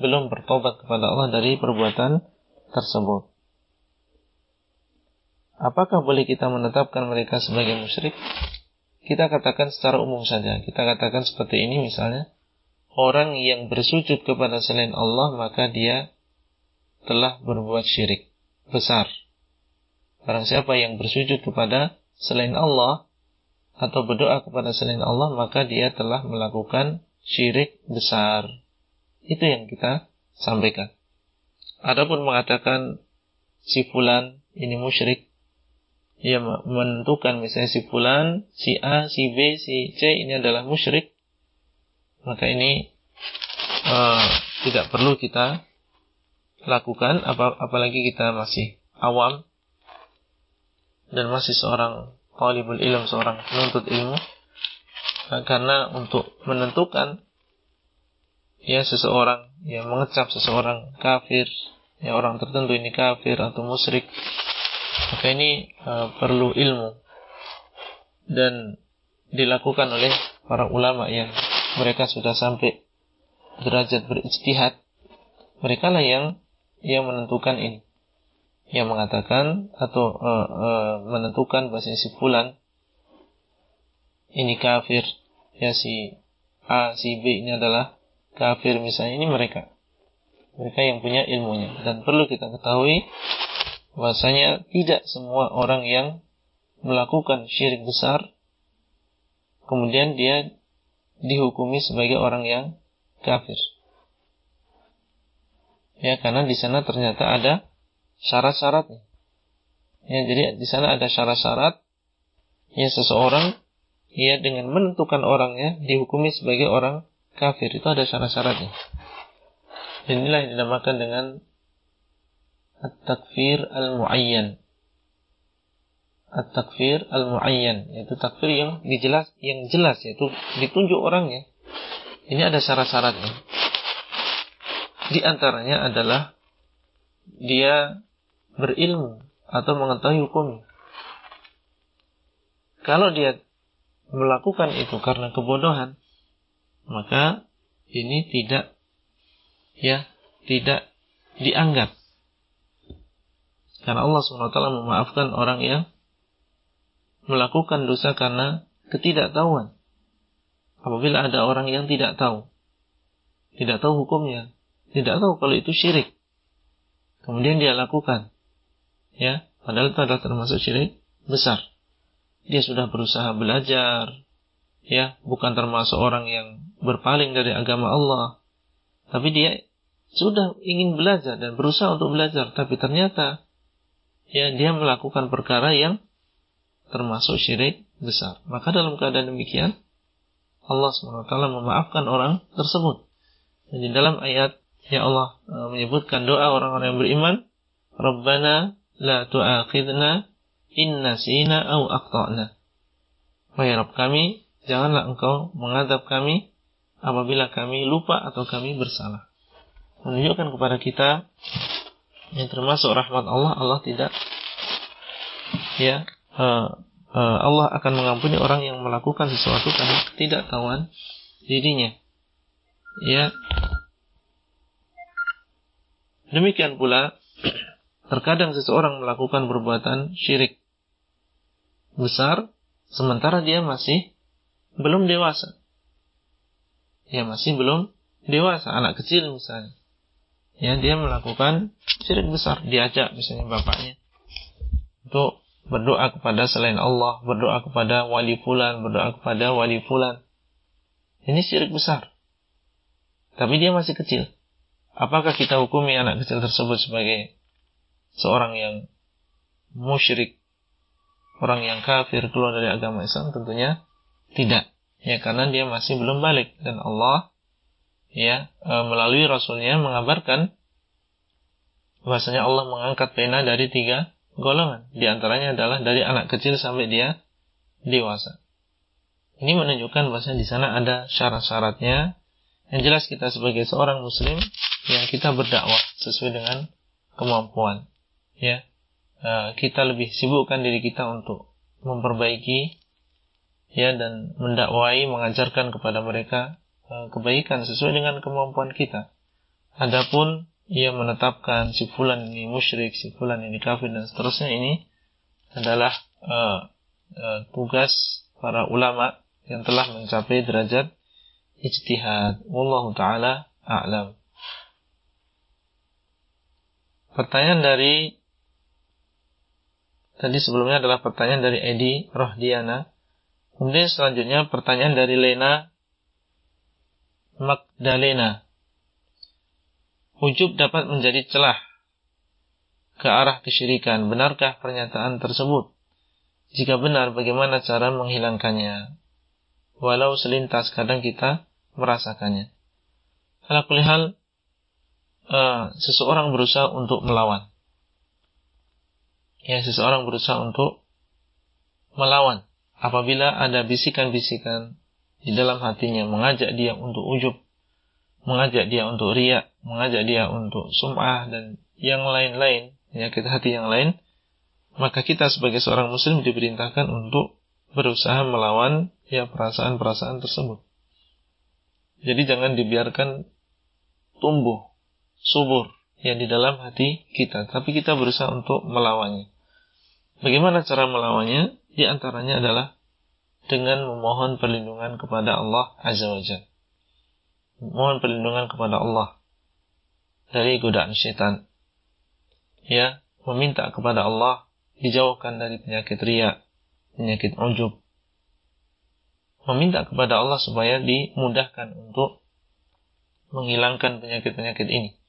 belum bertobat kepada Allah dari perbuatan tersebut. Apakah boleh kita menetapkan mereka sebagai musyrik? Kita katakan secara umum saja. Kita katakan seperti ini misalnya. Orang yang bersujud kepada selain Allah maka dia telah berbuat syirik besar. Barang siapa yang bersujud kepada selain Allah atau berdoa kepada selain Allah maka dia telah melakukan syirik besar. Itu yang kita sampaikan. Adapun mengatakan si fulan ini musyrik, ia menentukan misalnya si fulan, si A, si B, si C ini adalah musyrik, maka ini uh, tidak perlu kita lakukan ap apalagi kita masih awam dan masih seorang talibul ilm, seorang penuntut ilmu. Nah, karena untuk menentukan ya seseorang yang mengecap seseorang kafir ya orang tertentu ini kafir atau musyrik maka ini uh, perlu ilmu. Dan dilakukan oleh para ulama yang mereka sudah sampai derajat berijtihad. Mereka lah yang yang menentukan ini yang mengatakan atau uh, uh, menentukan bahasa si fulan ini kafir ya si A si B ini adalah kafir misalnya ini mereka. Mereka yang punya ilmunya. Dan perlu kita ketahui bahwasanya tidak semua orang yang melakukan syirik besar kemudian dia dihukumi sebagai orang yang kafir. Ya karena di sana ternyata ada syarat-syaratnya. Ya, jadi di sana ada syarat-syarat ya seseorang ya dengan menentukan orangnya dihukumi sebagai orang kafir itu ada syarat-syaratnya. Inilah yang dinamakan dengan at-takfir al-muayyan. At-takfir al-muayyan yaitu takfir yang dijelas yang jelas yaitu ditunjuk orangnya. Ini ada syarat-syaratnya. Di antaranya adalah dia berilmu atau mengetahui hukum. Kalau dia melakukan itu karena kebodohan, maka ini tidak ya tidak dianggap. Karena Allah SWT memaafkan orang yang melakukan dosa karena ketidaktahuan. Apabila ada orang yang tidak tahu, tidak tahu hukumnya, tidak tahu kalau itu syirik, kemudian dia lakukan, Ya, padahal itu adalah termasuk syirik besar. Dia sudah berusaha belajar, ya, bukan termasuk orang yang berpaling dari agama Allah. Tapi dia sudah ingin belajar dan berusaha untuk belajar, tapi ternyata ya dia melakukan perkara yang termasuk syirik besar. Maka dalam keadaan demikian, Allah SWT memaafkan orang tersebut. Dan di dalam ayat, ya Allah e, menyebutkan doa orang-orang yang beriman, Rabbana la tu'akhidna in nasina au akhtana. Wahai Rabb kami, janganlah engkau mengadab kami apabila kami lupa atau kami bersalah. Menunjukkan kepada kita yang termasuk rahmat Allah, Allah tidak ya uh, uh, Allah akan mengampuni orang yang melakukan sesuatu karena ketidaktahuan dirinya. Ya. Demikian pula Terkadang seseorang melakukan perbuatan syirik besar sementara dia masih belum dewasa. Ya masih belum dewasa, anak kecil misalnya. Ya dia melakukan syirik besar, diajak misalnya bapaknya untuk berdoa kepada selain Allah, berdoa kepada wali fulan, berdoa kepada wali fulan. Ini syirik besar. Tapi dia masih kecil. Apakah kita hukumi anak kecil tersebut sebagai seorang yang musyrik, orang yang kafir keluar dari agama Islam tentunya tidak. Ya karena dia masih belum balik dan Allah ya e, melalui rasulnya mengabarkan bahwasanya Allah mengangkat pena dari tiga golongan. Di antaranya adalah dari anak kecil sampai dia dewasa. Ini menunjukkan bahwa di sana ada syarat-syaratnya. Yang jelas kita sebagai seorang muslim yang kita berdakwah sesuai dengan kemampuan ya uh, kita lebih sibukkan diri kita untuk memperbaiki ya dan mendakwai mengajarkan kepada mereka uh, kebaikan sesuai dengan kemampuan kita. Adapun ia menetapkan si fulan ini musyrik, si fulan ini kafir dan seterusnya ini adalah uh, uh, tugas para ulama yang telah mencapai derajat ijtihad. Wallahu taala a'lam. Pertanyaan dari Tadi sebelumnya adalah pertanyaan dari Edi Rohdiana. Kemudian selanjutnya pertanyaan dari Lena Magdalena. Ujub dapat menjadi celah ke arah kesyirikan. Benarkah pernyataan tersebut? Jika benar, bagaimana cara menghilangkannya? Walau selintas kadang kita merasakannya. Kalau hal, uh, seseorang berusaha untuk melawan. Ya, seseorang berusaha untuk melawan apabila ada bisikan-bisikan di dalam hatinya mengajak dia untuk ujub, mengajak dia untuk riak, mengajak dia untuk sum'ah dan yang lain-lain, penyakit hati yang lain, maka kita sebagai seorang muslim diperintahkan untuk berusaha melawan ya perasaan-perasaan tersebut. Jadi jangan dibiarkan tumbuh, subur yang di dalam hati kita, tapi kita berusaha untuk melawannya. Bagaimana cara melawannya? Di antaranya adalah dengan memohon perlindungan kepada Allah Azza wa Jalla. Mohon perlindungan kepada Allah dari godaan syaitan. Ya, meminta kepada Allah dijauhkan dari penyakit ria, penyakit ujub. Meminta kepada Allah supaya dimudahkan untuk menghilangkan penyakit-penyakit ini.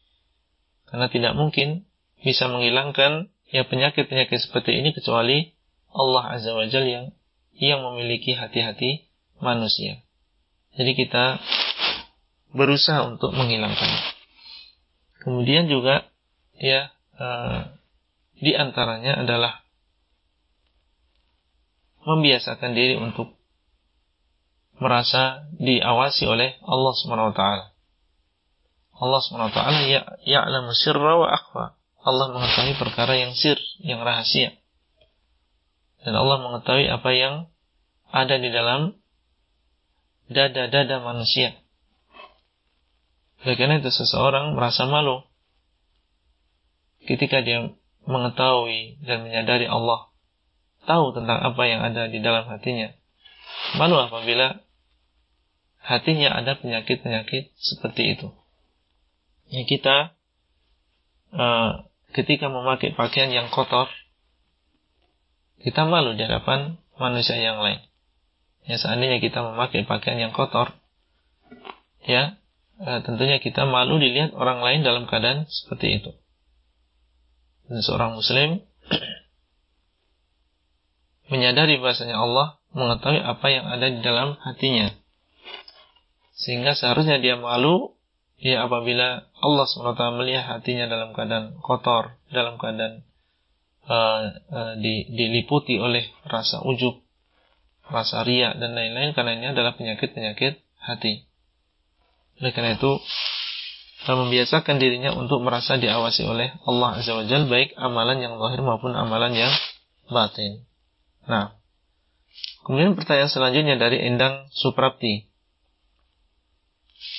Karena tidak mungkin bisa menghilangkan ya penyakit-penyakit seperti ini kecuali Allah Azza wa Jalla yang yang memiliki hati-hati manusia. Jadi kita berusaha untuk menghilangkannya. Kemudian juga ya uh, di antaranya adalah membiasakan diri untuk merasa diawasi oleh Allah Subhanahu wa taala. Allah Subhanahu wa taala ya ya'lamu sirra wa akhfa. Allah mengetahui perkara yang sir, yang rahasia. Dan Allah mengetahui apa yang ada di dalam dada-dada manusia. Karena itu seseorang merasa malu ketika dia mengetahui dan menyadari Allah tahu tentang apa yang ada di dalam hatinya. Malu apabila hatinya ada penyakit-penyakit seperti itu. Ya kita uh, ketika memakai pakaian yang kotor, kita malu di hadapan manusia yang lain. Ya seandainya kita memakai pakaian yang kotor, ya Eh, tentunya kita malu dilihat orang lain dalam keadaan seperti itu. Dan seorang muslim menyadari bahasanya Allah mengetahui apa yang ada di dalam hatinya. Sehingga seharusnya dia malu ya apabila Allah SWT melihat hatinya dalam keadaan kotor, dalam keadaan uh, uh, di, diliputi oleh rasa ujub, rasa riak dan lain-lain karena ini adalah penyakit-penyakit hati. Oleh karena itu, membiasakan dirinya untuk merasa diawasi oleh Allah Azza wa Jal, baik amalan yang lahir maupun amalan yang batin. Nah, kemudian pertanyaan selanjutnya dari Endang Suprapti.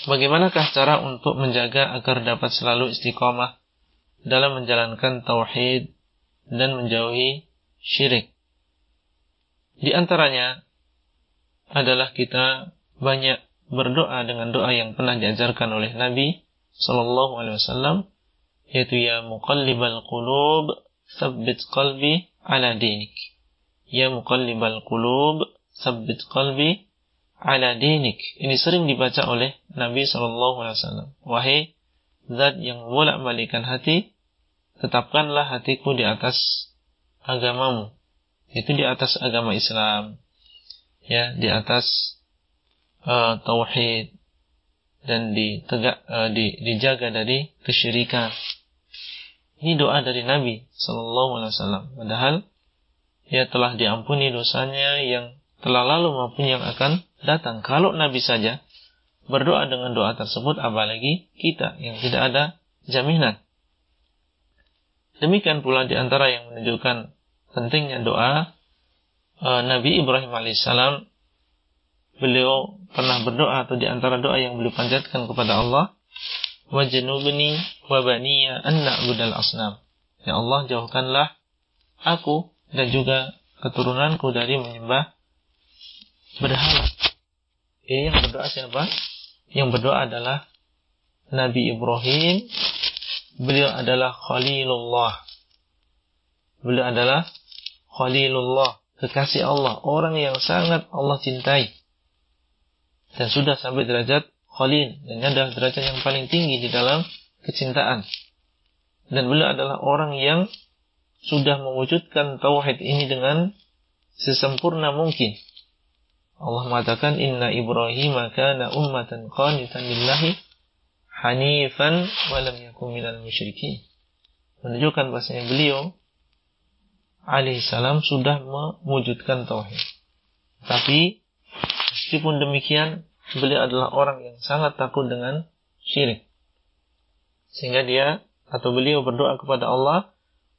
Bagaimanakah cara untuk menjaga agar dapat selalu istiqomah dalam menjalankan tauhid dan menjauhi syirik? Di antaranya adalah kita banyak berdoa dengan doa yang pernah diajarkan oleh Nabi Shallallahu Alaihi Wasallam yaitu ya muqallibal qulub sabbit qalbi ala dinik ya muqallibal qulub sabbit qalbi ala dinik. Ini sering dibaca oleh Nabi Shallallahu Wasallam. Wahai zat yang bolak balikan hati tetapkanlah hatiku di atas agamamu. Itu di atas agama Islam. Ya di atas uh, tauhid. Dan ditegak uh, di, dijaga dari kesyirikan. Ini doa dari Nabi Sallallahu Alaihi Wasallam. Padahal ia telah diampuni dosanya yang telah lalu maupun yang akan datang. Kalau Nabi saja berdoa dengan doa tersebut, apalagi kita yang tidak ada jaminan. Demikian pula di antara yang menunjukkan pentingnya doa uh, Nabi Ibrahim alaihissalam beliau pernah berdoa atau di antara doa yang beliau panjatkan kepada Allah wajnubni wa baniya an na'budal asnam ya Allah jauhkanlah aku dan juga keturunanku dari menyembah berhala ini yang berdoa siapa? Yang berdoa adalah Nabi Ibrahim. Beliau adalah Khalilullah. Beliau adalah Khalilullah. Kekasih Allah. Orang yang sangat Allah cintai. Dan sudah sampai derajat khalil. Dan ini adalah derajat yang paling tinggi di dalam kecintaan. Dan beliau adalah orang yang sudah mewujudkan tauhid ini dengan sesempurna mungkin Allah mengatakan inna Ibrahim kana ummatan qanitan lillahi hanifan wa lam yakun minal musyrikin. Menunjukkan bahasanya beliau alaihissalam sudah mewujudkan tauhid. Tapi meskipun demikian beliau adalah orang yang sangat takut dengan syirik. Sehingga dia atau beliau berdoa kepada Allah,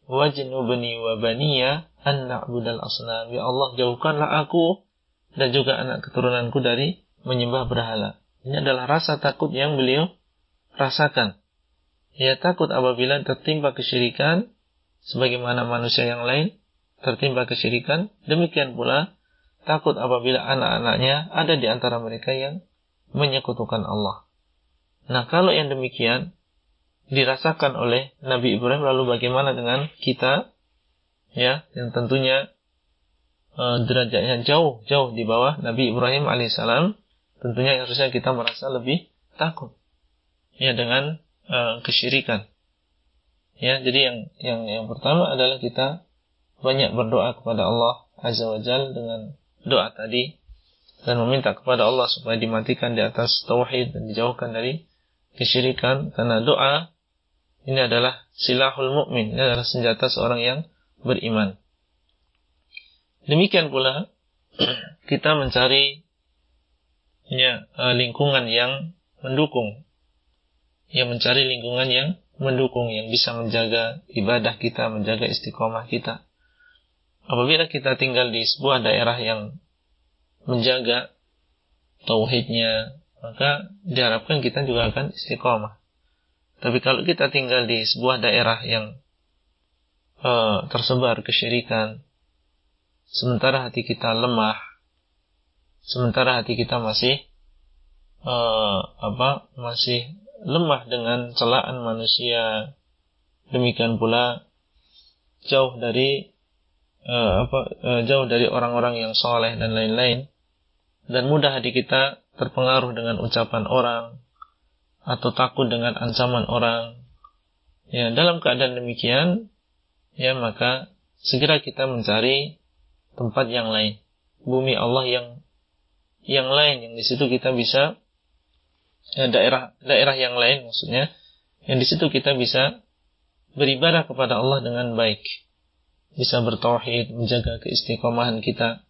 wajnubni wa baniya an na'budal asnam. Ya Allah, jauhkanlah aku dan juga anak keturunanku dari menyembah berhala. Ini adalah rasa takut yang beliau rasakan. Ia takut apabila tertimpa kesyirikan, sebagaimana manusia yang lain tertimpa kesyirikan. Demikian pula takut apabila anak-anaknya ada di antara mereka yang menyekutukan Allah. Nah, kalau yang demikian dirasakan oleh Nabi Ibrahim, lalu bagaimana dengan kita? Ya, yang tentunya uh, derajatnya jauh jauh di bawah Nabi Ibrahim alaihissalam tentunya harusnya kita merasa lebih takut. Ya dengan uh, kesyirikan. Ya jadi yang yang yang pertama adalah kita banyak berdoa kepada Allah azza wajal dengan doa tadi dan meminta kepada Allah supaya dimatikan di atas tauhid dan dijauhkan dari kesyirikan. Karena doa ini adalah silahul mukmin ini adalah senjata seorang yang beriman demikian pula kita mencari ya, eh, lingkungan yang mendukung. Ya mencari lingkungan yang mendukung yang bisa menjaga ibadah kita, menjaga istiqomah kita. Apabila kita tinggal di sebuah daerah yang menjaga tauhidnya, maka diharapkan kita juga akan istiqomah. Tapi kalau kita tinggal di sebuah daerah yang uh, tersebar kesyirikan, sementara hati kita lemah, sementara hati kita masih uh, apa masih lemah dengan celaan manusia. Demikian pula jauh dari uh, apa uh, jauh dari orang-orang yang soleh dan lain-lain. Dan mudah hati kita terpengaruh dengan ucapan orang atau takut dengan ancaman orang. Ya dalam keadaan demikian ya maka segera kita mencari tempat yang lain. Bumi Allah yang yang lain yang di situ kita bisa ya, daerah daerah yang lain maksudnya yang di situ kita bisa beribadah kepada Allah dengan baik. Bisa bertauhid menjaga keistiqomahan kita.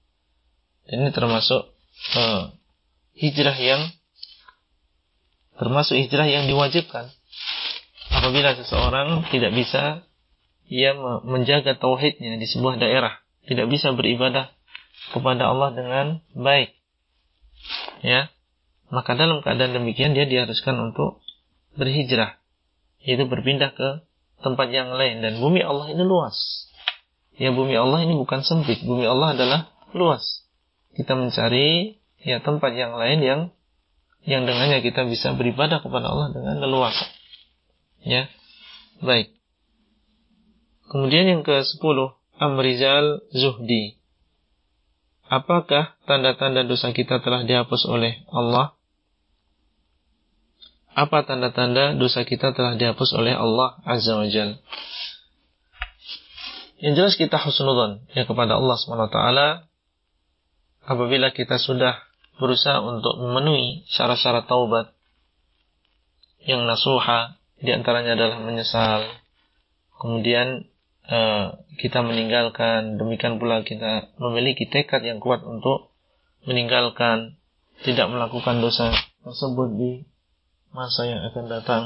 Dan ini termasuk uh, hijrah yang termasuk hijrah yang diwajibkan. Apabila seseorang tidak bisa ia menjaga tauhidnya di sebuah daerah tidak bisa beribadah kepada Allah dengan baik. Ya. Maka dalam keadaan demikian dia diharuskan untuk berhijrah. Yaitu berpindah ke tempat yang lain. Dan bumi Allah ini luas. Ya bumi Allah ini bukan sempit. Bumi Allah adalah luas. Kita mencari ya tempat yang lain yang yang dengannya kita bisa beribadah kepada Allah dengan leluasa. Ya. Baik. Kemudian yang ke sepuluh Amrizal Zuhdi Apakah tanda-tanda dosa kita telah dihapus oleh Allah? Apa tanda-tanda dosa kita telah dihapus oleh Allah Azza wa Jal? Yang jelas kita husnudhan ya kepada Allah SWT apabila kita sudah berusaha untuk memenuhi syarat-syarat taubat yang nasuha di antaranya adalah menyesal kemudian Eh, kita meninggalkan, demikian pula kita memiliki tekad yang kuat untuk meninggalkan, tidak melakukan dosa tersebut di masa yang akan datang.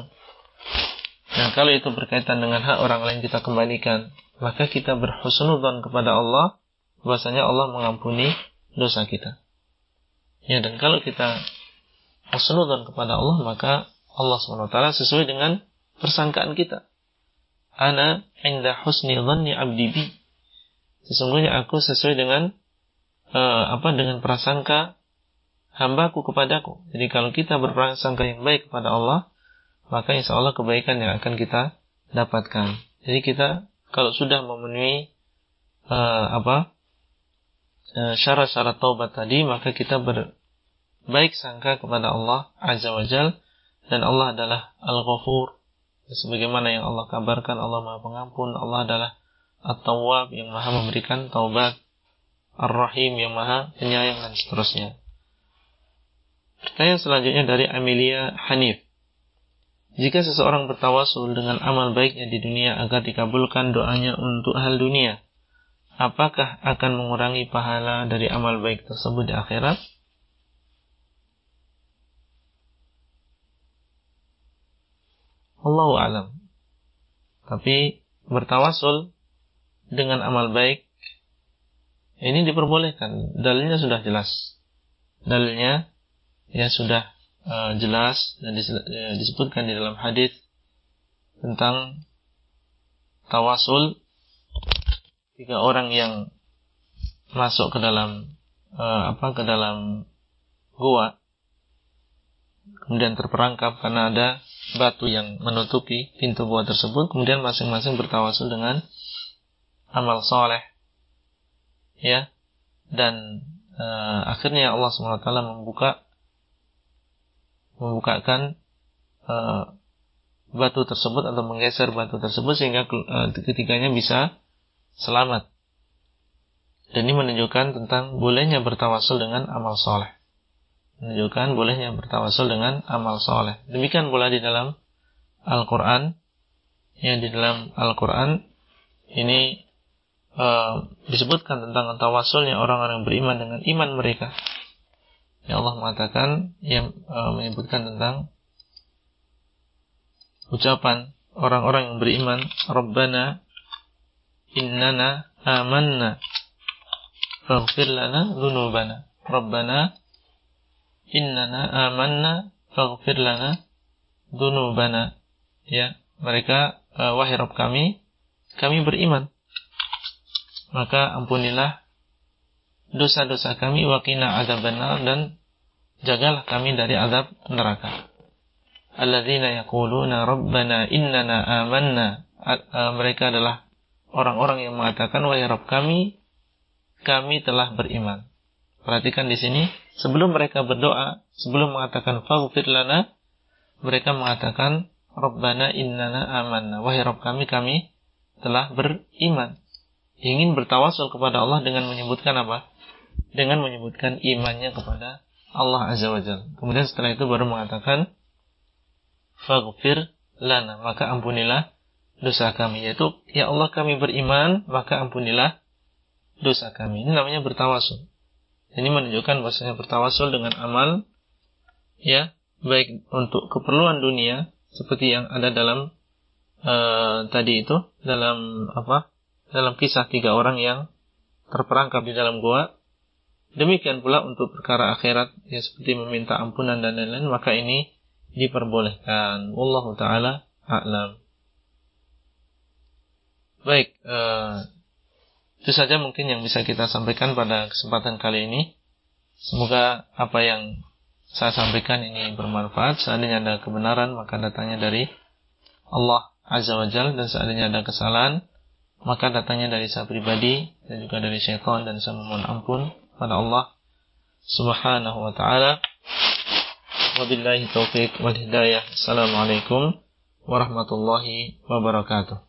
Nah, kalau itu berkaitan dengan hak orang lain kita kembalikan, maka kita berhusnudzon kepada Allah, bahwasanya Allah mengampuni dosa kita. Ya, dan kalau kita husnudzon kepada Allah, maka Allah SWT sesuai dengan persangkaan kita ana inda husni dhanni abdi bi. Sesungguhnya aku sesuai dengan uh, apa dengan prasangka hambaku kepadaku. Jadi kalau kita berprasangka yang baik kepada Allah, maka insya Allah kebaikan yang akan kita dapatkan. Jadi kita kalau sudah memenuhi uh, apa uh, syarat-syarat taubat tadi, maka kita berbaik sangka kepada Allah Azza wa Jal dan Allah adalah Al-Ghafur sebagaimana yang Allah kabarkan Allah Maha Pengampun, Allah adalah At-Tawwab yang Maha memberikan taubat, Ar-Rahim yang Maha penyayang dan seterusnya. Pertanyaan selanjutnya dari Amelia Hanif. Jika seseorang bertawasul dengan amal baiknya di dunia agar dikabulkan doanya untuk hal dunia, apakah akan mengurangi pahala dari amal baik tersebut di akhirat? Allah alam. Tapi bertawasul dengan amal baik ini diperbolehkan. Dalilnya sudah jelas. Dalilnya ya sudah uh, jelas dan ya, disebutkan di dalam hadis tentang tawasul tiga orang yang masuk ke dalam uh, apa ke dalam gua kemudian terperangkap karena ada batu yang menutupi pintu gua tersebut, kemudian masing-masing bertawasul dengan amal soleh, ya, dan uh, akhirnya Allah swt membuka membukakan uh, batu tersebut atau menggeser batu tersebut sehingga uh, ketiganya bisa selamat. Dan ini menunjukkan tentang bolehnya bertawasul dengan amal soleh menunjukkan bolehnya bertawasul dengan amal soleh. Demikian pula di dalam Al-Quran, yang di dalam Al-Quran ini uh, disebutkan tentang tawasulnya orang-orang beriman dengan iman mereka. Ya Allah mengatakan yang uh, menyebutkan tentang ucapan orang-orang yang beriman, Rabbana innana amanna faghfir lana dhunubana. Rabbana innana amanna faghfir lana dunubana ya mereka uh, wahai Rabb kami kami beriman. Maka ampunilah dosa-dosa kami wakina adzabannar dan jagalah kami dari azab neraka. Alladzina yaquluna rabbana innana amanna. Mereka adalah orang-orang yang mengatakan wahai Rabb kami kami telah beriman perhatikan di sini Sebelum mereka berdoa, sebelum mengatakan faghfir lana, mereka mengatakan Rabbana innana amanna. Wahai Rabb kami, kami telah beriman. Ingin bertawasul kepada Allah dengan menyebutkan apa? Dengan menyebutkan imannya kepada Allah Azza wa Jal. Kemudian setelah itu baru mengatakan faghfir lana. Maka ampunilah dosa kami. Yaitu, ya Allah kami beriman, maka ampunilah dosa kami. Ini namanya bertawasul. Ini menunjukkan bahwasanya bertawasul dengan amal ya baik untuk keperluan dunia seperti yang ada dalam uh, tadi itu dalam apa dalam kisah tiga orang yang terperangkap di dalam gua. Demikian pula untuk perkara akhirat ya seperti meminta ampunan dan lain-lain maka ini diperbolehkan. Wallahu taala a'lam. Baik uh, itu saja mungkin yang bisa kita sampaikan pada kesempatan kali ini. Semoga apa yang saya sampaikan ini bermanfaat. Seandainya ada kebenaran, maka datangnya dari Allah Azza wa Jal. Dan seandainya ada kesalahan, maka datangnya dari saya pribadi dan juga dari syaitan dan saya memohon ampun pada Allah Subhanahu wa taala. Wabillahi taufiq wal hidayah. Assalamualaikum warahmatullahi wabarakatuh.